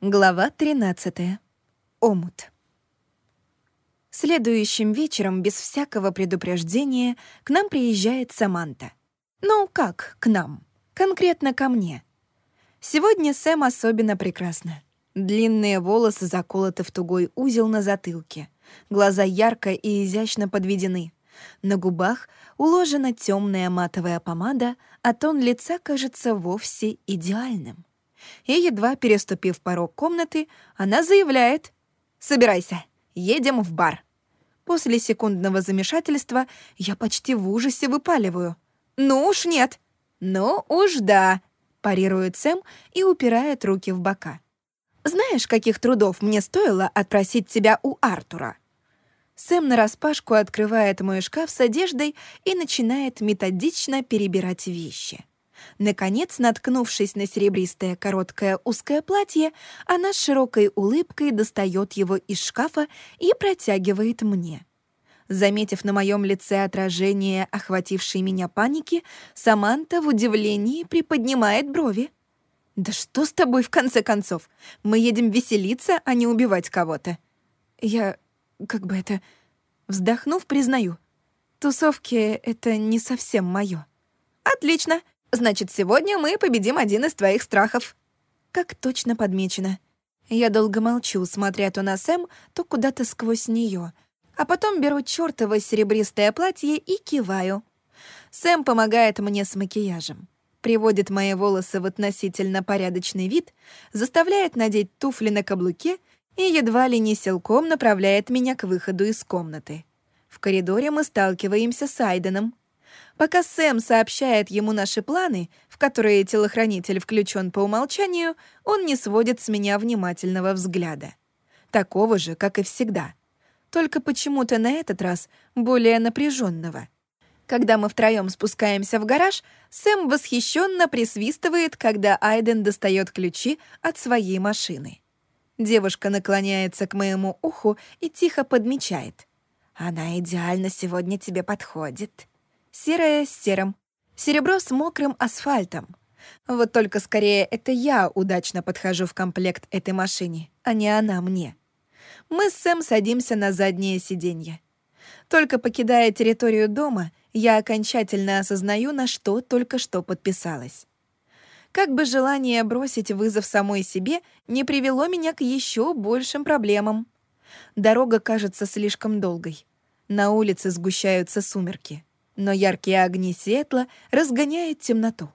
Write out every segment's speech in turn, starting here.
Глава 13. Омут. Следующим вечером, без всякого предупреждения, к нам приезжает Саманта. Ну, как к нам? Конкретно ко мне. Сегодня Сэм особенно прекрасна. Длинные волосы заколоты в тугой узел на затылке. Глаза ярко и изящно подведены. На губах уложена темная матовая помада, а тон лица кажется вовсе идеальным и, едва переступив порог комнаты, она заявляет «Собирайся, едем в бар». После секундного замешательства я почти в ужасе выпаливаю. «Ну уж нет!» «Ну уж да!» — парирует Сэм и упирает руки в бока. «Знаешь, каких трудов мне стоило отпросить тебя у Артура?» Сэм нараспашку открывает мой шкаф с одеждой и начинает методично перебирать вещи. Наконец, наткнувшись на серебристое короткое узкое платье, она с широкой улыбкой достает его из шкафа и протягивает мне. Заметив на моем лице отражение охватившей меня паники, Саманта в удивлении приподнимает брови. «Да что с тобой, в конце концов? Мы едем веселиться, а не убивать кого-то». Я, как бы это... Вздохнув, признаю. Тусовки — это не совсем моё. «Отлично. Значит, сегодня мы победим один из твоих страхов». Как точно подмечено. Я долго молчу, смотря то на Сэм, то куда-то сквозь нее, а потом беру чёртово серебристое платье и киваю. Сэм помогает мне с макияжем, приводит мои волосы в относительно порядочный вид, заставляет надеть туфли на каблуке и едва ли не силком направляет меня к выходу из комнаты. В коридоре мы сталкиваемся с Айденом. Пока Сэм сообщает ему наши планы, в которые телохранитель включен по умолчанию, он не сводит с меня внимательного взгляда. Такого же, как и всегда. Только почему-то на этот раз более напряженного. Когда мы втроем спускаемся в гараж, Сэм восхищенно присвистывает, когда Айден достает ключи от своей машины. Девушка наклоняется к моему уху и тихо подмечает. «Она идеально сегодня тебе подходит». Серое с серым. Серебро с мокрым асфальтом. Вот только скорее это я удачно подхожу в комплект этой машине, а не она мне. Мы с Сэм садимся на заднее сиденье. Только покидая территорию дома, я окончательно осознаю, на что только что подписалась. Как бы желание бросить вызов самой себе не привело меня к еще большим проблемам. Дорога кажется слишком долгой. На улице сгущаются сумерки но яркие огни светла разгоняют темноту.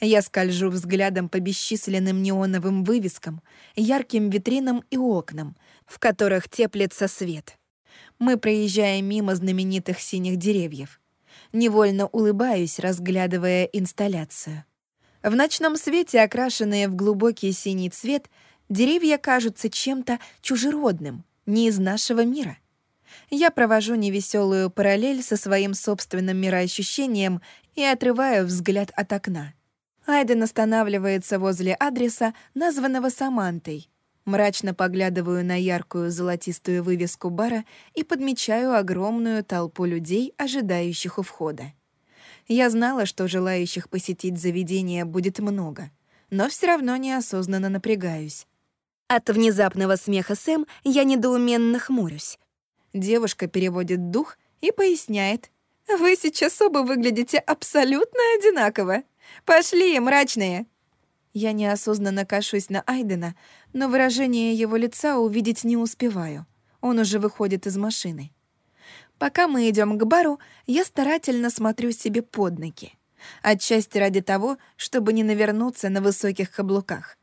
Я скольжу взглядом по бесчисленным неоновым вывескам, ярким витринам и окнам, в которых теплится свет. Мы проезжаем мимо знаменитых синих деревьев. Невольно улыбаюсь, разглядывая инсталляцию. В ночном свете, окрашенные в глубокий синий цвет, деревья кажутся чем-то чужеродным, не из нашего мира. Я провожу невеселую параллель со своим собственным мироощущением и отрываю взгляд от окна. Айден останавливается возле адреса, названного Самантой. Мрачно поглядываю на яркую золотистую вывеску бара и подмечаю огромную толпу людей, ожидающих у входа. Я знала, что желающих посетить заведение будет много, но все равно неосознанно напрягаюсь. От внезапного смеха Сэм я недоуменно хмурюсь. Девушка переводит дух и поясняет. «Вы сейчас оба выглядите абсолютно одинаково. Пошли, мрачные!» Я неосознанно кашусь на Айдена, но выражение его лица увидеть не успеваю. Он уже выходит из машины. Пока мы идем к бару, я старательно смотрю себе под ноги. Отчасти ради того, чтобы не навернуться на высоких каблуках.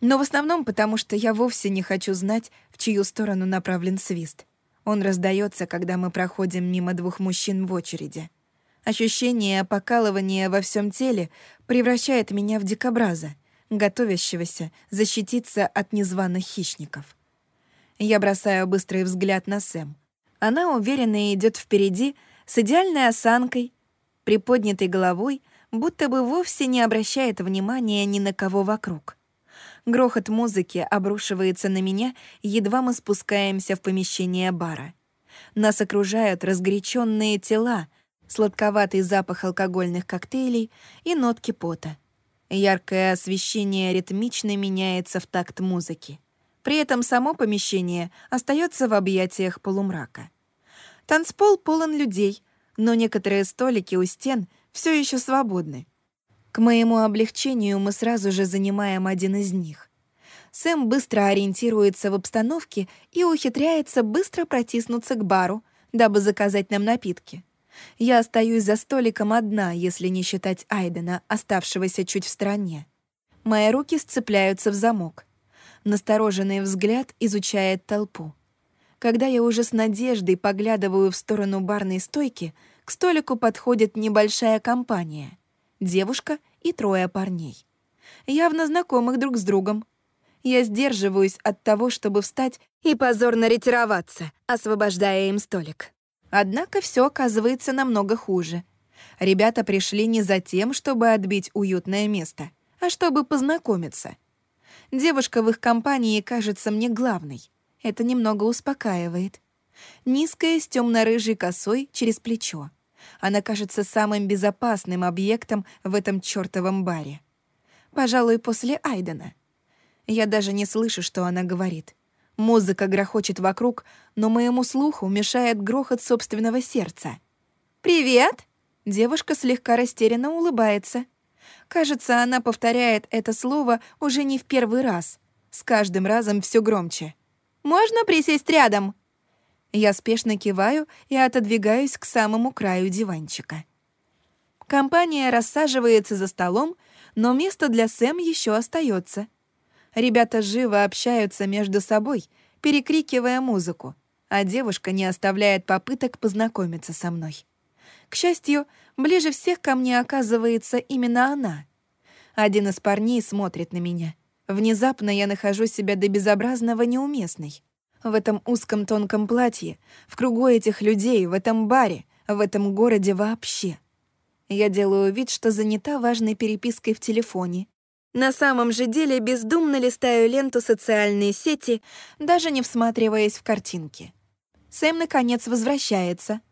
Но в основном потому, что я вовсе не хочу знать, в чью сторону направлен свист. Он раздается, когда мы проходим мимо двух мужчин в очереди. Ощущение покалывания во всем теле превращает меня в дикобраза, готовящегося защититься от незваных хищников. Я бросаю быстрый взгляд на Сэм. Она уверенно идет впереди, с идеальной осанкой, приподнятой головой, будто бы вовсе не обращает внимания ни на кого вокруг. Грохот музыки обрушивается на меня, едва мы спускаемся в помещение бара. Нас окружают разгоряченные тела, сладковатый запах алкогольных коктейлей и нотки пота. Яркое освещение ритмично меняется в такт музыки. При этом само помещение остается в объятиях полумрака. Танцпол полон людей, но некоторые столики у стен все еще свободны. К моему облегчению мы сразу же занимаем один из них. Сэм быстро ориентируется в обстановке и ухитряется быстро протиснуться к бару, дабы заказать нам напитки. Я остаюсь за столиком одна, если не считать Айдена, оставшегося чуть в стороне. Мои руки сцепляются в замок. Настороженный взгляд изучает толпу. Когда я уже с надеждой поглядываю в сторону барной стойки, к столику подходит небольшая компания. Девушка и трое парней. Явно знакомых друг с другом. Я сдерживаюсь от того, чтобы встать и позорно ретироваться, освобождая им столик. Однако все оказывается намного хуже. Ребята пришли не за тем, чтобы отбить уютное место, а чтобы познакомиться — Девушка в их компании кажется мне главной. Это немного успокаивает. Низкая, с темно-рыжей косой через плечо. Она кажется самым безопасным объектом в этом чёртовом баре. Пожалуй, после Айдена. Я даже не слышу, что она говорит. Музыка грохочет вокруг, но моему слуху мешает грохот собственного сердца. «Привет!» Девушка слегка растерянно улыбается. Кажется, она повторяет это слово уже не в первый раз. С каждым разом все громче. «Можно присесть рядом?» Я спешно киваю и отодвигаюсь к самому краю диванчика. Компания рассаживается за столом, но место для Сэм еще остается. Ребята живо общаются между собой, перекрикивая музыку, а девушка не оставляет попыток познакомиться со мной. К счастью, ближе всех ко мне оказывается именно она. Один из парней смотрит на меня. Внезапно я нахожу себя до безобразного неуместной. В этом узком тонком платье, в кругу этих людей, в этом баре, в этом городе вообще. Я делаю вид, что занята важной перепиской в телефоне. На самом же деле бездумно листаю ленту социальные сети, даже не всматриваясь в картинки. Сэм, наконец, возвращается.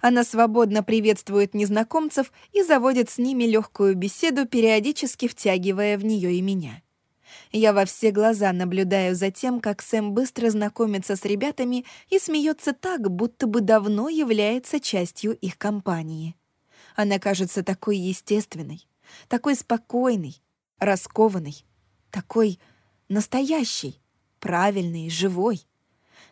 Она свободно приветствует незнакомцев и заводит с ними легкую беседу, периодически втягивая в нее и меня. Я во все глаза наблюдаю за тем, как Сэм быстро знакомится с ребятами и смеется так, будто бы давно является частью их компании. Она кажется такой естественной, такой спокойной, раскованной, такой настоящей, правильной, живой.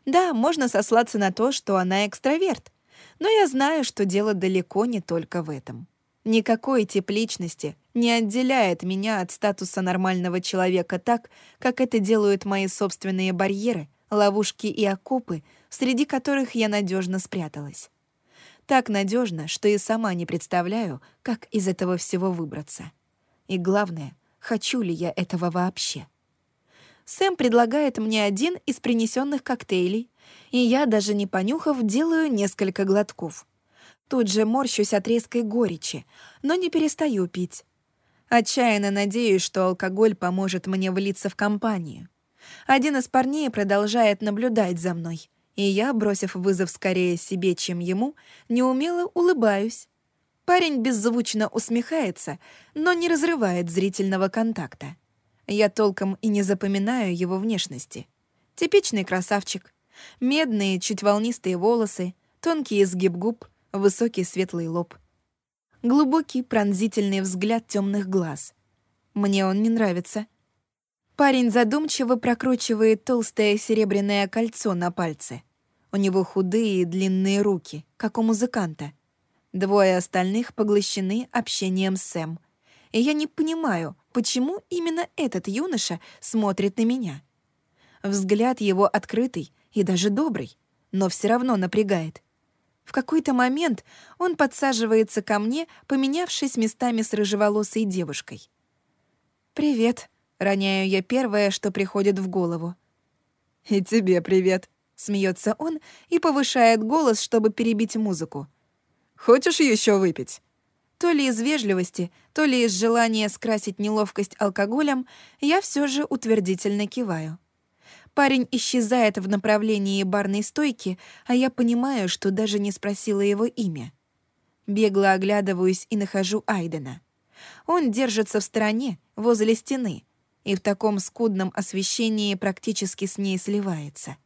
Да, можно сослаться на то, что она экстраверт — но я знаю, что дело далеко не только в этом. Никакой тип личности не отделяет меня от статуса нормального человека так, как это делают мои собственные барьеры, ловушки и окопы, среди которых я надежно спряталась. Так надежно, что и сама не представляю, как из этого всего выбраться. И главное, хочу ли я этого вообще. Сэм предлагает мне один из принесенных коктейлей, и я, даже не понюхав, делаю несколько глотков. Тут же морщусь от резкой горечи, но не перестаю пить. Отчаянно надеюсь, что алкоголь поможет мне влиться в компанию. Один из парней продолжает наблюдать за мной, и я, бросив вызов скорее себе, чем ему, неумело улыбаюсь. Парень беззвучно усмехается, но не разрывает зрительного контакта. Я толком и не запоминаю его внешности. Типичный красавчик. Медные, чуть волнистые волосы, тонкий изгиб губ, высокий светлый лоб. Глубокий пронзительный взгляд темных глаз. Мне он не нравится. Парень задумчиво прокручивает толстое серебряное кольцо на пальце. У него худые и длинные руки, как у музыканта. Двое остальных поглощены общением с Сэм. И я не понимаю, почему именно этот юноша смотрит на меня. Взгляд его открытый и даже добрый, но все равно напрягает. В какой-то момент он подсаживается ко мне, поменявшись местами с рыжеволосой девушкой. «Привет», — роняю я первое, что приходит в голову. «И тебе привет», — смеется он и повышает голос, чтобы перебить музыку. «Хочешь еще выпить?» То ли из вежливости, то ли из желания скрасить неловкость алкоголем, я все же утвердительно киваю. Парень исчезает в направлении барной стойки, а я понимаю, что даже не спросила его имя. Бегло оглядываюсь и нахожу Айдена. Он держится в стороне, возле стены, и в таком скудном освещении практически с ней сливается.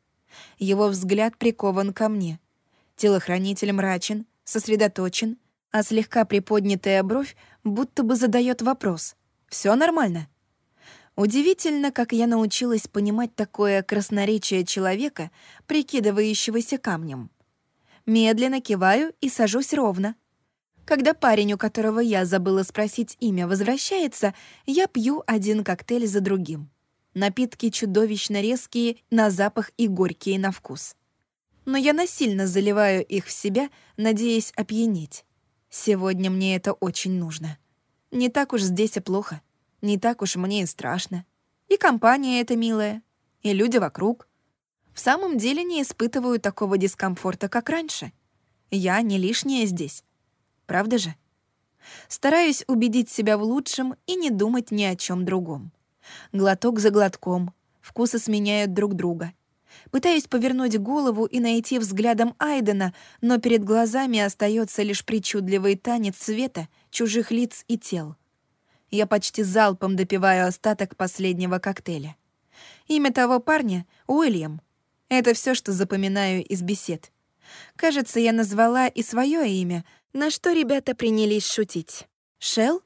Его взгляд прикован ко мне. Телохранитель мрачен, сосредоточен, а слегка приподнятая бровь будто бы задает вопрос. Все нормально?» Удивительно, как я научилась понимать такое красноречие человека, прикидывающегося камнем. Медленно киваю и сажусь ровно. Когда парень, у которого я забыла спросить имя, возвращается, я пью один коктейль за другим. Напитки чудовищно резкие на запах и горькие на вкус. Но я насильно заливаю их в себя, надеясь опьянеть. Сегодня мне это очень нужно. Не так уж здесь и плохо. Не так уж мне и страшно. И компания эта милая, и люди вокруг. В самом деле не испытываю такого дискомфорта, как раньше. Я не лишняя здесь. Правда же? Стараюсь убедить себя в лучшем и не думать ни о чем другом. Глоток за глотком, вкусы сменяют друг друга. Пытаюсь повернуть голову и найти взглядом Айдена, но перед глазами остается лишь причудливый танец света, чужих лиц и тел — я почти залпом допиваю остаток последнего коктейля. Имя того парня — Уильям. Это все, что запоминаю из бесед. Кажется, я назвала и свое имя, на что ребята принялись шутить. Шел?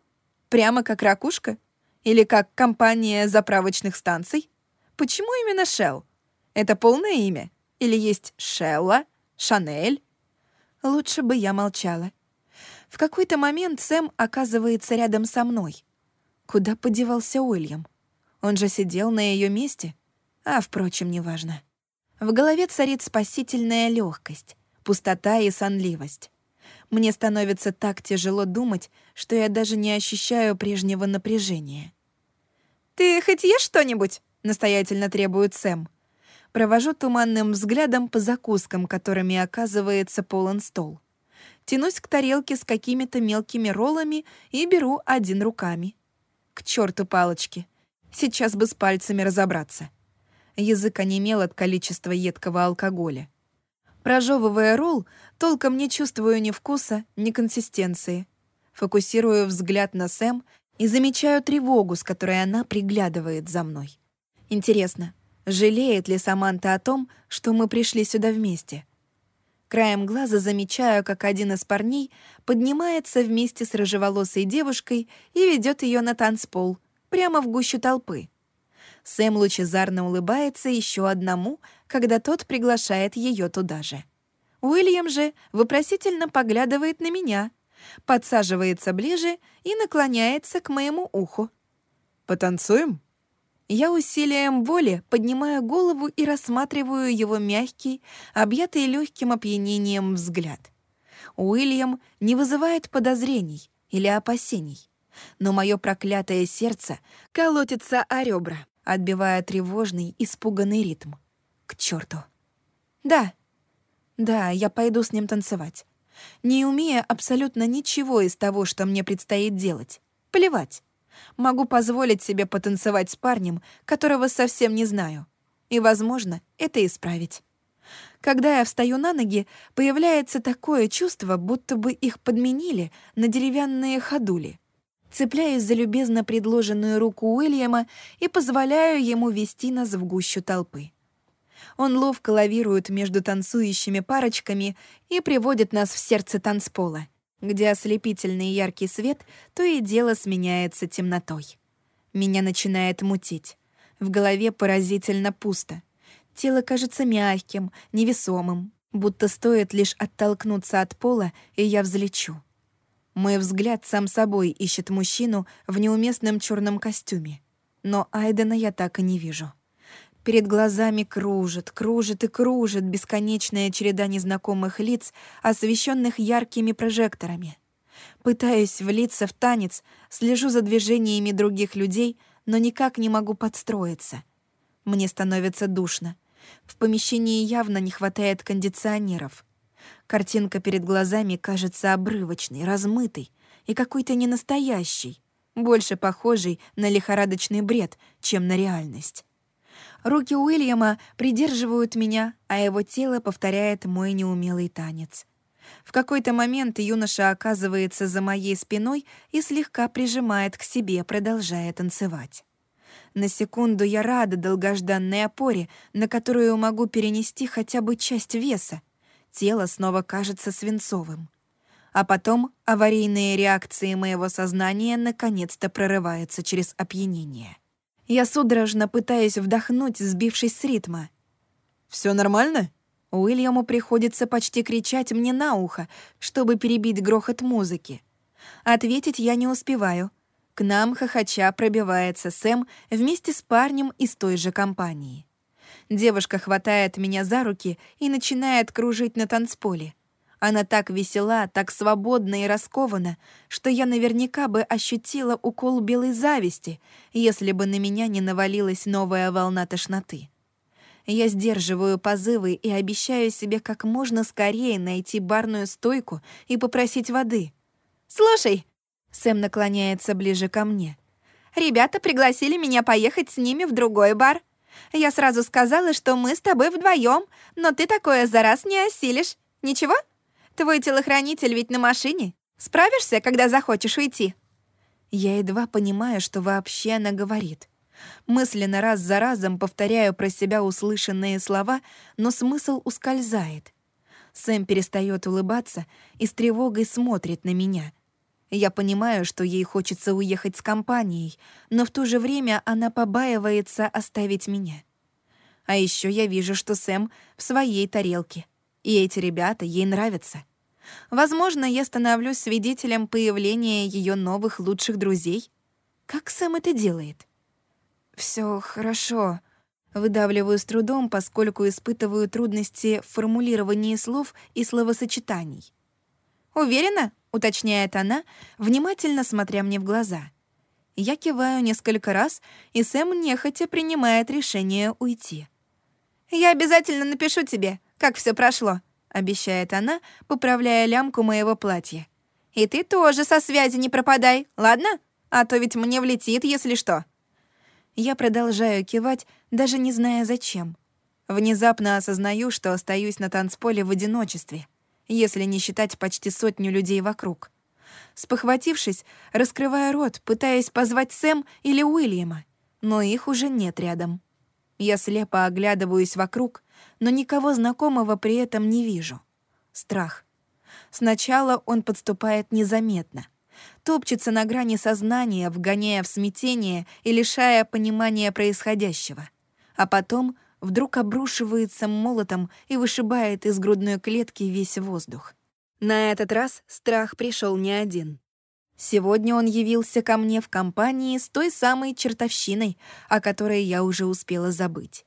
Прямо как ракушка? Или как компания заправочных станций? Почему именно Шел? Это полное имя? Или есть Шелла, Шанель? Лучше бы я молчала. В какой-то момент Сэм оказывается рядом со мной. Куда подевался Уильям? Он же сидел на ее месте. А, впрочем, неважно. В голове царит спасительная легкость, пустота и сонливость. Мне становится так тяжело думать, что я даже не ощущаю прежнего напряжения. «Ты хоть ешь что-нибудь?» — настоятельно требует Сэм. Провожу туманным взглядом по закускам, которыми оказывается полон стол. Тянусь к тарелке с какими-то мелкими роллами и беру один руками. К черту палочки. Сейчас бы с пальцами разобраться. Язык онемел от количества едкого алкоголя. Прожевывая ролл, толком не чувствую ни вкуса, ни консистенции. Фокусирую взгляд на Сэм и замечаю тревогу, с которой она приглядывает за мной. Интересно, жалеет ли Саманта о том, что мы пришли сюда вместе? Краем глаза замечаю, как один из парней поднимается вместе с рыжеволосой девушкой и ведет ее на танцпол, прямо в гущу толпы. Сэм лучезарно улыбается еще одному, когда тот приглашает ее туда же. Уильям же вопросительно поглядывает на меня, подсаживается ближе и наклоняется к моему уху. «Потанцуем?» Я усилием воли поднимаю голову и рассматриваю его мягкий, объятый легким опьянением взгляд. Уильям не вызывает подозрений или опасений, но мое проклятое сердце колотится о ребра, отбивая тревожный, испуганный ритм. К черту. Да, да, я пойду с ним танцевать. Не умея абсолютно ничего из того, что мне предстоит делать. Плевать могу позволить себе потанцевать с парнем, которого совсем не знаю. И, возможно, это исправить. Когда я встаю на ноги, появляется такое чувство, будто бы их подменили на деревянные ходули. Цепляюсь за любезно предложенную руку Уильяма и позволяю ему вести нас в гущу толпы. Он ловко лавирует между танцующими парочками и приводит нас в сердце танцпола — где ослепительный яркий свет то и дело сменяется темнотой. Меня начинает мутить. В голове поразительно пусто. Тело кажется мягким, невесомым, будто стоит лишь оттолкнуться от пола, и я взлечу. Мой взгляд сам собой ищет мужчину в неуместном черном костюме. Но Айдена я так и не вижу. Перед глазами кружит, кружит и кружит бесконечная череда незнакомых лиц, освещенных яркими прожекторами. Пытаюсь влиться в танец, слежу за движениями других людей, но никак не могу подстроиться. Мне становится душно. В помещении явно не хватает кондиционеров. Картинка перед глазами кажется обрывочной, размытой и какой-то ненастоящей, больше похожей на лихорадочный бред, чем на реальность. Руки Уильяма придерживают меня, а его тело повторяет мой неумелый танец. В какой-то момент юноша оказывается за моей спиной и слегка прижимает к себе, продолжая танцевать. На секунду я рада долгожданной опоре, на которую могу перенести хотя бы часть веса. Тело снова кажется свинцовым. А потом аварийные реакции моего сознания наконец-то прорываются через опьянение. Я судорожно пытаюсь вдохнуть, сбившись с ритма. Все нормально?» Уильяму приходится почти кричать мне на ухо, чтобы перебить грохот музыки. Ответить я не успеваю. К нам хохоча пробивается Сэм вместе с парнем из той же компании. Девушка хватает меня за руки и начинает кружить на танцполе. Она так весела, так свободна и раскована, что я наверняка бы ощутила укол белой зависти, если бы на меня не навалилась новая волна тошноты. Я сдерживаю позывы и обещаю себе как можно скорее найти барную стойку и попросить воды. «Слушай!» — Сэм наклоняется ближе ко мне. «Ребята пригласили меня поехать с ними в другой бар. Я сразу сказала, что мы с тобой вдвоем, но ты такое за раз не осилишь. Ничего? Твой телохранитель ведь на машине. Справишься, когда захочешь уйти?» Я едва понимаю, что вообще она говорит — Мысленно раз за разом повторяю про себя услышанные слова, но смысл ускользает. Сэм перестает улыбаться и с тревогой смотрит на меня. Я понимаю, что ей хочется уехать с компанией, но в то же время она побаивается оставить меня. А еще я вижу, что Сэм в своей тарелке, и эти ребята ей нравятся. Возможно, я становлюсь свидетелем появления ее новых лучших друзей. Как Сэм это делает? Все хорошо. Выдавливаю с трудом, поскольку испытываю трудности в формулировании слов и словосочетаний. «Уверена?» — уточняет она, внимательно смотря мне в глаза. Я киваю несколько раз, и Сэм нехотя принимает решение уйти. «Я обязательно напишу тебе, как все прошло», — обещает она, поправляя лямку моего платья. «И ты тоже со связи не пропадай, ладно? А то ведь мне влетит, если что». Я продолжаю кивать, даже не зная зачем. Внезапно осознаю, что остаюсь на танцполе в одиночестве, если не считать почти сотню людей вокруг. Спохватившись, раскрываю рот, пытаясь позвать Сэм или Уильяма, но их уже нет рядом. Я слепо оглядываюсь вокруг, но никого знакомого при этом не вижу. Страх. Сначала он подступает незаметно — топчется на грани сознания, вгоняя в смятение и лишая понимания происходящего. А потом вдруг обрушивается молотом и вышибает из грудной клетки весь воздух. На этот раз страх пришел не один. Сегодня он явился ко мне в компании с той самой чертовщиной, о которой я уже успела забыть.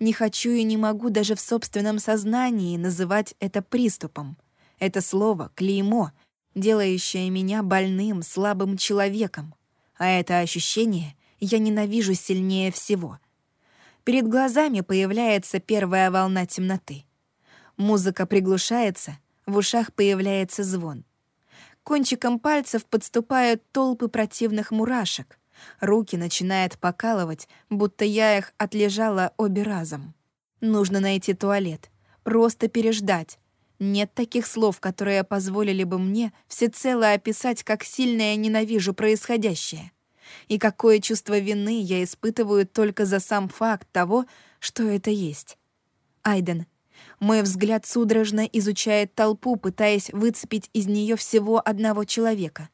Не хочу и не могу даже в собственном сознании называть это приступом. Это слово — клеймо — делающее меня больным, слабым человеком. А это ощущение я ненавижу сильнее всего. Перед глазами появляется первая волна темноты. Музыка приглушается, в ушах появляется звон. Кончиком пальцев подступают толпы противных мурашек. Руки начинает покалывать, будто я их отлежала обе разом. Нужно найти туалет, просто переждать, нет таких слов, которые позволили бы мне всецело описать, как сильно я ненавижу происходящее. И какое чувство вины я испытываю только за сам факт того, что это есть. Айден. Мой взгляд судорожно изучает толпу, пытаясь выцепить из нее всего одного человека.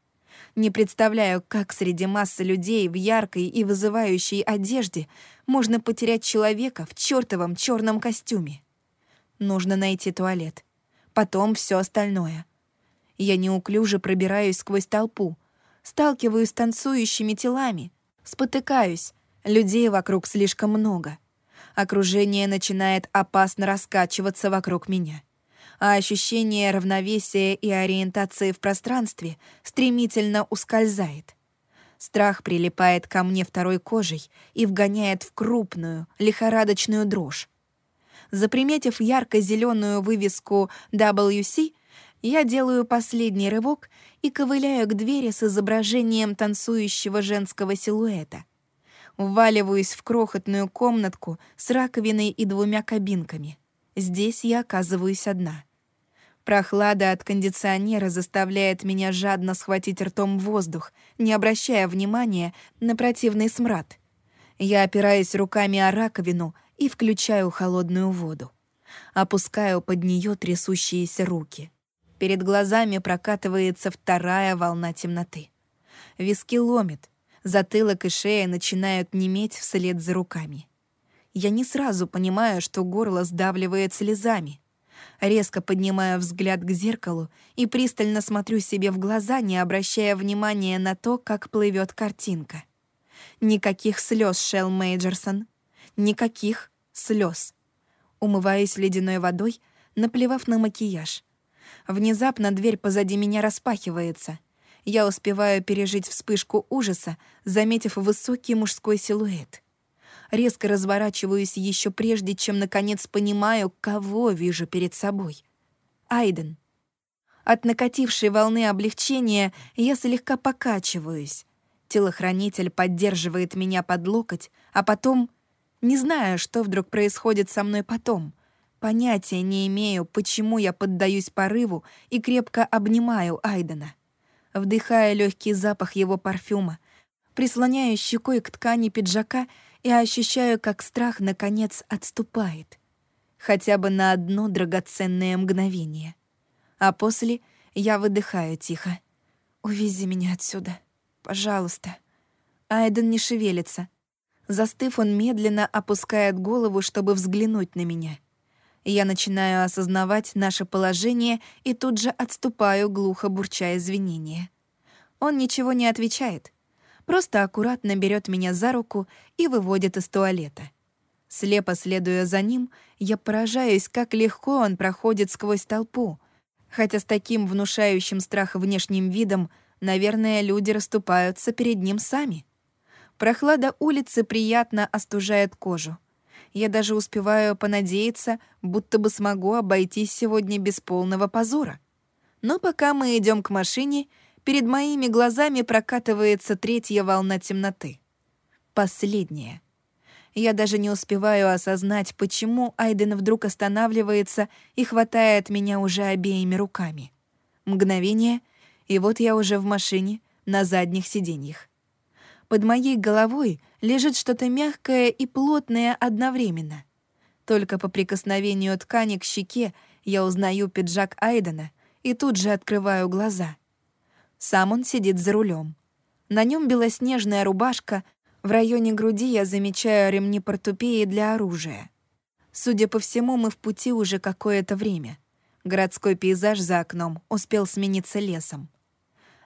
Не представляю, как среди массы людей в яркой и вызывающей одежде можно потерять человека в чертовом черном костюме. Нужно найти туалет потом все остальное. Я неуклюже пробираюсь сквозь толпу, сталкиваюсь с танцующими телами, спотыкаюсь, людей вокруг слишком много. Окружение начинает опасно раскачиваться вокруг меня, а ощущение равновесия и ориентации в пространстве стремительно ускользает. Страх прилипает ко мне второй кожей и вгоняет в крупную, лихорадочную дрожь. Заприметив ярко зеленую вывеску WC, я делаю последний рывок и ковыляю к двери с изображением танцующего женского силуэта. Вваливаюсь в крохотную комнатку с раковиной и двумя кабинками. Здесь я оказываюсь одна. Прохлада от кондиционера заставляет меня жадно схватить ртом воздух, не обращая внимания на противный смрад. Я опираюсь руками о раковину и включаю холодную воду. Опускаю под нее трясущиеся руки. Перед глазами прокатывается вторая волна темноты. Виски ломит, затылок и шея начинают неметь вслед за руками. Я не сразу понимаю, что горло сдавливает слезами. Резко поднимаю взгляд к зеркалу и пристально смотрю себе в глаза, не обращая внимания на то, как плывет картинка. Никаких слез, Шелл Мейджерсон. Никаких слез. Умываюсь ледяной водой, наплевав на макияж. Внезапно дверь позади меня распахивается. Я успеваю пережить вспышку ужаса, заметив высокий мужской силуэт. Резко разворачиваюсь еще прежде, чем наконец понимаю, кого вижу перед собой. Айден. От накатившей волны облегчения я слегка покачиваюсь. Телохранитель поддерживает меня под локоть, а потом... Не знаю, что вдруг происходит со мной потом. Понятия не имею, почему я поддаюсь порыву и крепко обнимаю Айдена. Вдыхая легкий запах его парфюма, прислоняю щекой к ткани пиджака и ощущаю, как страх, наконец, отступает. Хотя бы на одно драгоценное мгновение. А после я выдыхаю тихо. «Увези меня отсюда. Пожалуйста». Айден не шевелится — Застыв, он медленно опускает голову, чтобы взглянуть на меня. Я начинаю осознавать наше положение и тут же отступаю, глухо бурча извинения. Он ничего не отвечает, просто аккуратно берет меня за руку и выводит из туалета. Слепо следуя за ним, я поражаюсь, как легко он проходит сквозь толпу, хотя с таким внушающим страх внешним видом, наверное, люди расступаются перед ним сами. Прохлада улицы приятно остужает кожу. Я даже успеваю понадеяться, будто бы смогу обойтись сегодня без полного позора. Но пока мы идем к машине, перед моими глазами прокатывается третья волна темноты. Последняя. Я даже не успеваю осознать, почему Айден вдруг останавливается и хватает меня уже обеими руками. Мгновение, и вот я уже в машине, на задних сиденьях. Под моей головой лежит что-то мягкое и плотное одновременно. Только по прикосновению ткани к щеке я узнаю пиджак Айдена и тут же открываю глаза. Сам он сидит за рулем. На нем белоснежная рубашка, в районе груди я замечаю ремни портупеи для оружия. Судя по всему, мы в пути уже какое-то время. Городской пейзаж за окном успел смениться лесом.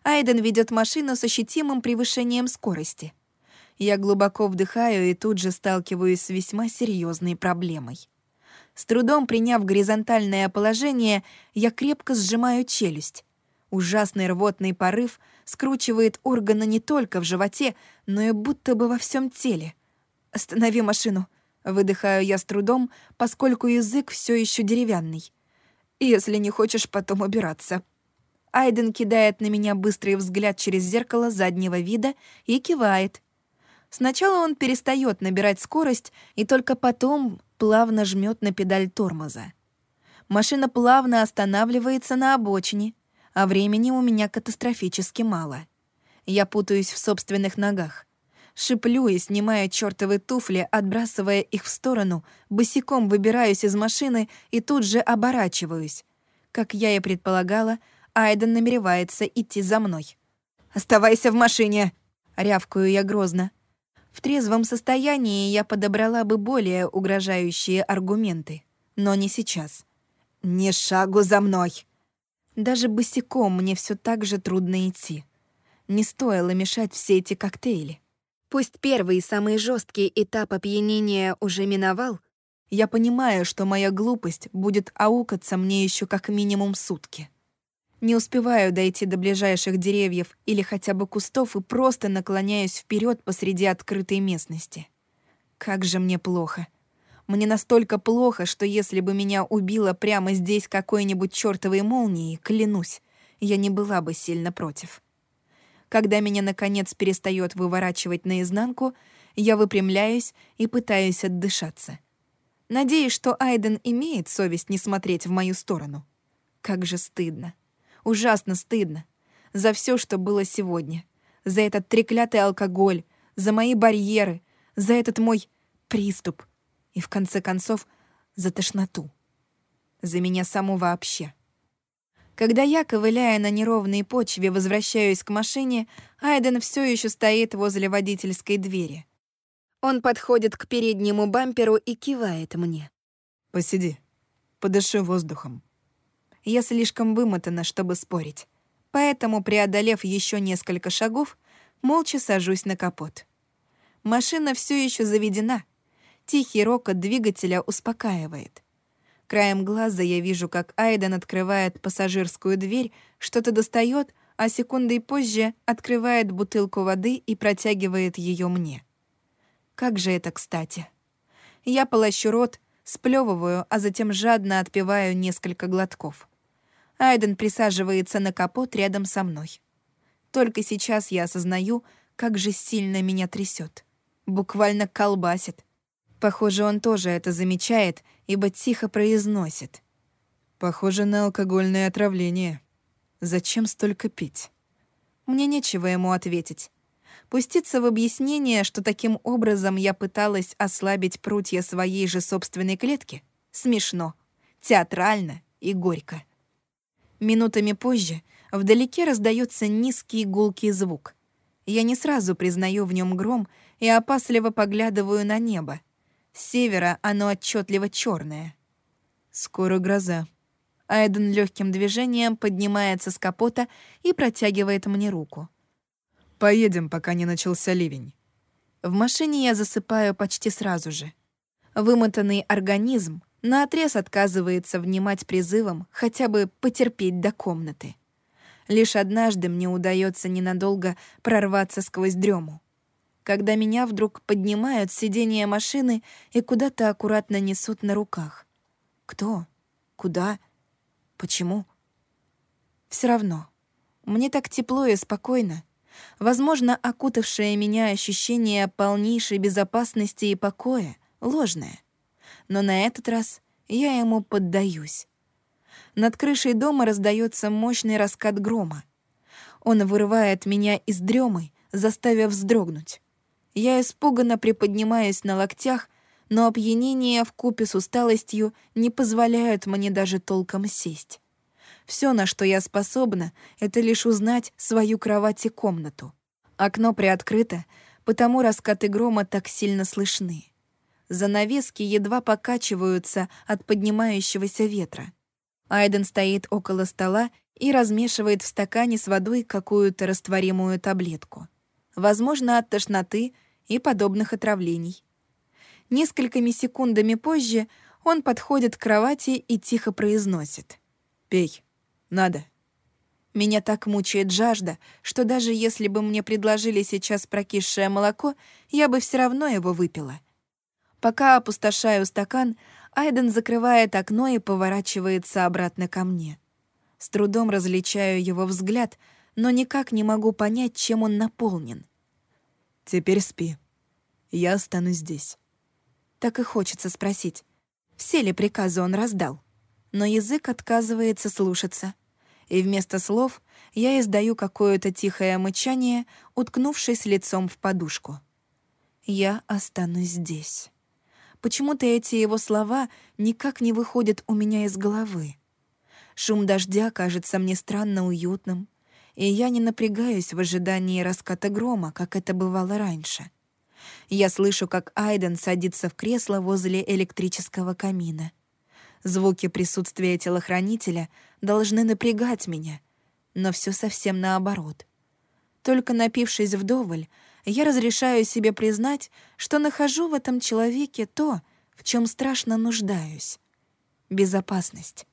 Айден ведет машину с ощутимым превышением скорости. Я глубоко вдыхаю и тут же сталкиваюсь с весьма серьезной проблемой. С трудом приняв горизонтальное положение, я крепко сжимаю челюсть. Ужасный рвотный порыв скручивает органы не только в животе, но и будто бы во всем теле. «Останови машину», — выдыхаю я с трудом, поскольку язык все еще деревянный. «Если не хочешь потом убираться», Айден кидает на меня быстрый взгляд через зеркало заднего вида и кивает. Сначала он перестает набирать скорость и только потом плавно жмет на педаль тормоза. Машина плавно останавливается на обочине, а времени у меня катастрофически мало. Я путаюсь в собственных ногах. Шиплю и снимаю чёртовы туфли, отбрасывая их в сторону, босиком выбираюсь из машины и тут же оборачиваюсь. Как я и предполагала, Айден намеревается идти за мной. «Оставайся в машине!» — рявкаю я грозно. В трезвом состоянии я подобрала бы более угрожающие аргументы, но не сейчас. «Ни шагу за мной!» Даже босиком мне все так же трудно идти. Не стоило мешать все эти коктейли. Пусть первый, самый жесткий этап опьянения уже миновал, я понимаю, что моя глупость будет аукаться мне еще как минимум сутки. Не успеваю дойти до ближайших деревьев или хотя бы кустов и просто наклоняюсь вперед посреди открытой местности. Как же мне плохо. Мне настолько плохо, что если бы меня убило прямо здесь какой-нибудь чёртовой молнией, клянусь, я не была бы сильно против. Когда меня, наконец, перестает выворачивать наизнанку, я выпрямляюсь и пытаюсь отдышаться. Надеюсь, что Айден имеет совесть не смотреть в мою сторону. Как же стыдно. Ужасно стыдно. За все, что было сегодня. За этот треклятый алкоголь, за мои барьеры, за этот мой приступ. И в конце концов, за тошноту. За меня саму вообще. Когда я, ковыляя на неровной почве, возвращаюсь к машине, Айден все еще стоит возле водительской двери. Он подходит к переднему бамперу и кивает мне. «Посиди, подыши воздухом». Я слишком вымотана, чтобы спорить. Поэтому, преодолев еще несколько шагов, молча сажусь на капот. Машина все еще заведена. Тихий рокот двигателя успокаивает. Краем глаза я вижу, как Айден открывает пассажирскую дверь, что-то достает, а секундой позже открывает бутылку воды и протягивает ее мне. Как же это кстати. Я полощу рот, сплевываю, а затем жадно отпиваю несколько глотков. Айден присаживается на капот рядом со мной. Только сейчас я осознаю, как же сильно меня трясет. Буквально колбасит. Похоже, он тоже это замечает, ибо тихо произносит. «Похоже на алкогольное отравление. Зачем столько пить?» Мне нечего ему ответить. Пуститься в объяснение, что таким образом я пыталась ослабить прутья своей же собственной клетки, смешно, театрально и горько. Минутами позже вдалеке раздается низкий гулкий звук. Я не сразу признаю в нем гром и опасливо поглядываю на небо, с севера оно отчетливо черное. Скоро гроза. Айден легким движением поднимается с капота и протягивает мне руку. Поедем, пока не начался ливень. В машине я засыпаю почти сразу же. Вымотанный организм наотрез отказывается внимать призывам хотя бы потерпеть до комнаты. Лишь однажды мне удается ненадолго прорваться сквозь дрему когда меня вдруг поднимают с сиденья машины и куда-то аккуратно несут на руках. Кто? Куда? Почему? Все равно. Мне так тепло и спокойно. Возможно, окутавшее меня ощущение полнейшей безопасности и покоя — ложное. Но на этот раз я ему поддаюсь. Над крышей дома раздается мощный раскат грома. Он вырывает меня из дремы, заставив вздрогнуть. Я испуганно приподнимаюсь на локтях, но опьянение в купе с усталостью не позволяют мне даже толком сесть. Все, на что я способна, это лишь узнать свою кровать и комнату. Окно приоткрыто, потому раскаты грома так сильно слышны. Занавески едва покачиваются от поднимающегося ветра. Айден стоит около стола и размешивает в стакане с водой какую-то растворимую таблетку. Возможно, от тошноты и подобных отравлений. Несколькими секундами позже он подходит к кровати и тихо произносит. «Пей. Надо». Меня так мучает жажда, что даже если бы мне предложили сейчас прокисшее молоко, я бы все равно его выпила. Пока опустошаю стакан, Айден закрывает окно и поворачивается обратно ко мне. С трудом различаю его взгляд, но никак не могу понять, чем он наполнен — Теперь спи. Я останусь здесь. Так и хочется спросить, все ли приказы он раздал. Но язык отказывается слушаться. И вместо слов я издаю какое-то тихое мычание, уткнувшись лицом в подушку. Я останусь здесь. Почему-то эти его слова никак не выходят у меня из головы. Шум дождя кажется мне странно уютным, и я не напрягаюсь в ожидании раската грома, как это бывало раньше. Я слышу, как Айден садится в кресло возле электрического камина. Звуки присутствия телохранителя должны напрягать меня, но все совсем наоборот. Только напившись вдоволь, я разрешаю себе признать, что нахожу в этом человеке то, в чем страшно нуждаюсь — безопасность.